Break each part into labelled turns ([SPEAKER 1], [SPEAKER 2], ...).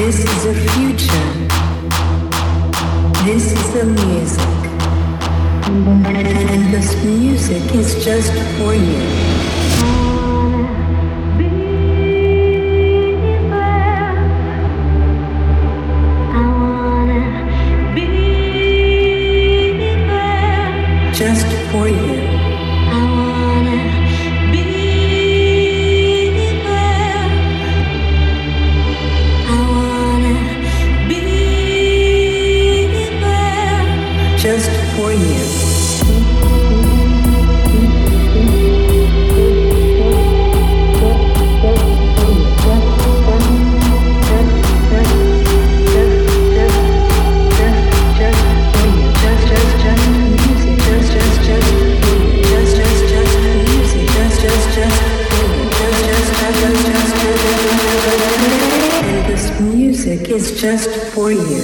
[SPEAKER 1] This is the future. This is the music. And this music is just for you. just for you. music is just for you.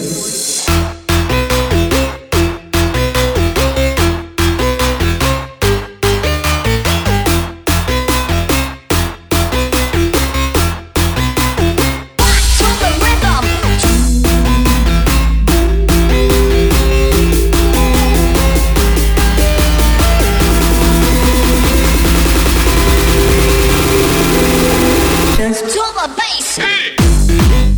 [SPEAKER 1] to the bass. Hey.